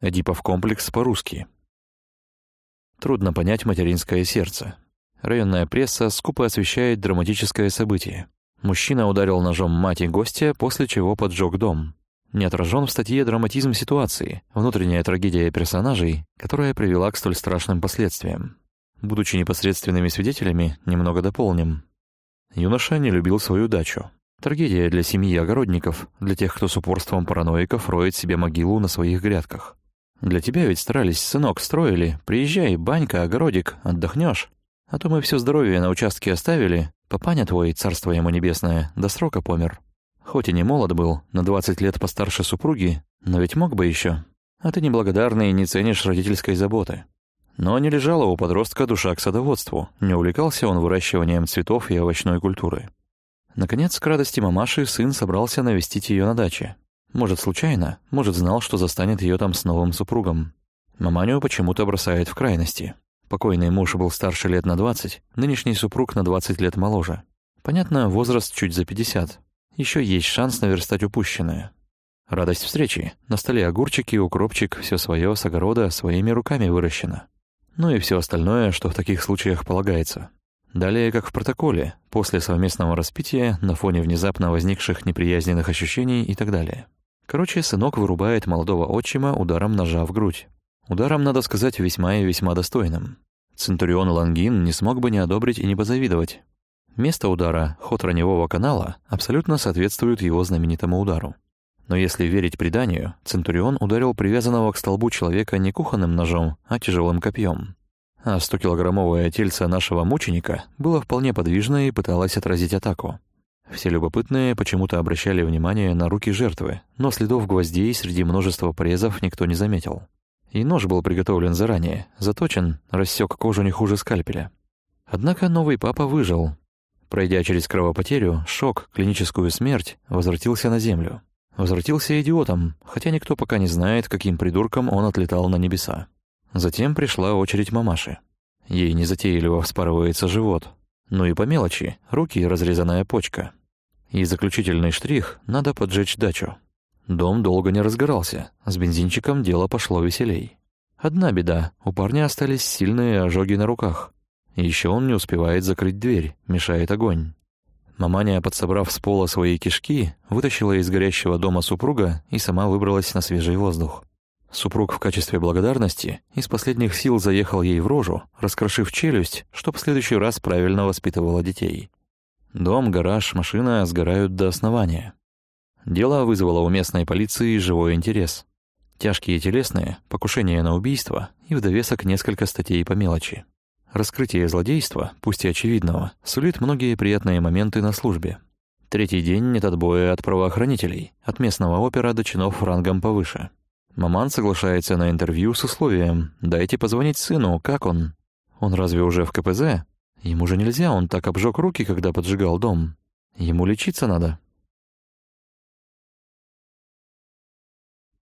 Эдипов комплекс по-русски. Трудно понять материнское сердце. Районная пресса скупо освещает драматическое событие. Мужчина ударил ножом мать и гостя, после чего поджег дом. Не отражен в статье драматизм ситуации, внутренняя трагедия персонажей, которая привела к столь страшным последствиям. Будучи непосредственными свидетелями, немного дополним. Юноша не любил свою дачу. Трагедия для семьи огородников, для тех, кто с упорством параноиков роет себе могилу на своих грядках. Для тебя ведь старались, сынок, строили. Приезжай, банька, огородик, отдохнешь. А то мы все здоровье на участке оставили. Папаня твой, царство ему небесное, до срока помер. Хоть и не молод был, на двадцать лет постарше супруги, но ведь мог бы еще. А ты неблагодарный и не ценишь родительской заботы. Но не лежала у подростка душа к садоводству, не увлекался он выращиванием цветов и овощной культуры. Наконец, к радости мамаши, сын собрался навестить ее на даче. Может, случайно, может, знал, что застанет ее там с новым супругом. Маманю почему-то бросает в крайности. Покойный муж был старше лет на 20, нынешний супруг на 20 лет моложе. Понятно, возраст чуть за 50. Еще есть шанс наверстать упущенное. Радость встречи. На столе огурчики, укропчик, все свое с огорода своими руками выращено. Ну и все остальное, что в таких случаях полагается. Далее, как в протоколе, после совместного распития, на фоне внезапно возникших неприязненных ощущений и так далее. Короче, сынок вырубает молодого отчима ударом ножа в грудь. Ударом, надо сказать, весьма и весьма достойным. Центурион Лангин не смог бы не одобрить и не позавидовать. Место удара, ход раневого канала, абсолютно соответствует его знаменитому удару. Но если верить преданию, Центурион ударил привязанного к столбу человека не кухонным ножом, а тяжелым копьем. А 100-килограммовое тельце нашего мученика было вполне подвижно и пыталось отразить атаку. Все любопытные почему-то обращали внимание на руки жертвы, но следов гвоздей среди множества порезов никто не заметил. И нож был приготовлен заранее, заточен, рассек кожу не хуже скальпеля. Однако новый папа выжил. Пройдя через кровопотерю, шок, клиническую смерть, возвратился на землю. Возвратился идиотом, хотя никто пока не знает, каким придурком он отлетал на небеса. Затем пришла очередь мамаши. Ей незатейливо вспарывается живот. Ну и по мелочи, руки разрезанная почка. И заключительный штрих — надо поджечь дачу. Дом долго не разгорался, с бензинчиком дело пошло веселей. Одна беда — у парня остались сильные ожоги на руках. Еще он не успевает закрыть дверь, мешает огонь. Маманя, подсобрав с пола свои кишки, вытащила из горящего дома супруга и сама выбралась на свежий воздух. Супруг в качестве благодарности из последних сил заехал ей в рожу, раскрошив челюсть, чтоб в следующий раз правильно воспитывала детей. Дом, гараж, машина сгорают до основания. Дело вызвало у местной полиции живой интерес. Тяжкие телесные, покушение на убийство и в довесок несколько статей по мелочи. Раскрытие злодейства, пусть и очевидного, сулит многие приятные моменты на службе. Третий день нет отбоя от правоохранителей, от местного опера до чинов рангом повыше. Маман соглашается на интервью с условием «дайте позвонить сыну, как он?» Он разве уже в КПЗ? Ему же нельзя, он так обжег руки, когда поджигал дом. Ему лечиться надо.